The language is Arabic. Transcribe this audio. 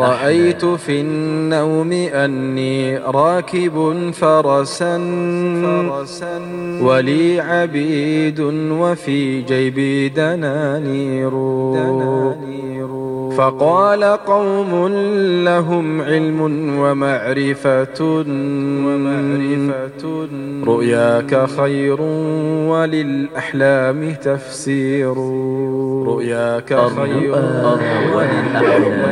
رأيت في النوم أني راكب فرسا. ولي عبيد وفي جيبي دنانير. فقال قوم لهم علم ومعرفة رؤياك خير وللأحلام تفسير رؤياك خير وللأحلام